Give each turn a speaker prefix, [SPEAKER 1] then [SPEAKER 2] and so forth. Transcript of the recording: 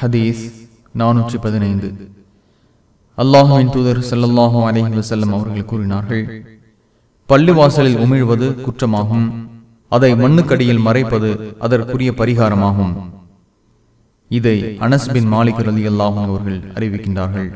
[SPEAKER 1] ஹதீஸ் நானூற்றி பதினைந்து. அல்லாஹுவின் தூதர் செல்லல்லாஹோ அலைஹி வசல்லம் அவர்கள் கூறினார்கள் பள்ளிவாசலில் உமிழ்வது குற்றமாகும் அதை மண்ணுக்கடியில் மறைப்பது அதற்குரிய பரிகாரமாகும். இதை அனஸ்பின் பின் அல்லாஹும் அவர்கள் அறிவிக்கின்றார்கள்.